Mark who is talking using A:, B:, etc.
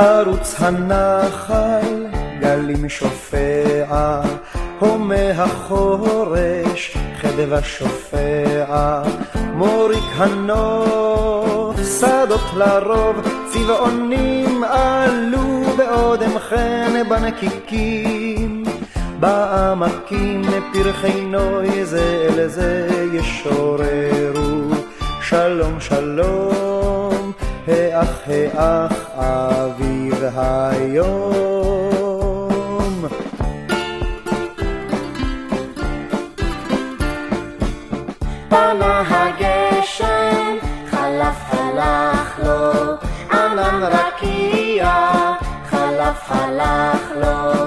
A: ערוץ הנחל, גלים שופע, הומה החורש, חדווה שופע, מוריק הנוף, שדות לרוב, צבעונים עלו בעודם חן בנקיקים. בעמקים פרחי נוי זה אל זה ישוררו, שלום שלום, האח האח אביב היום.
B: פנה הגשם, חלף הלך לו, ענן רקיע, חלף הלך לו.